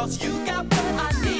Cause you got what I need.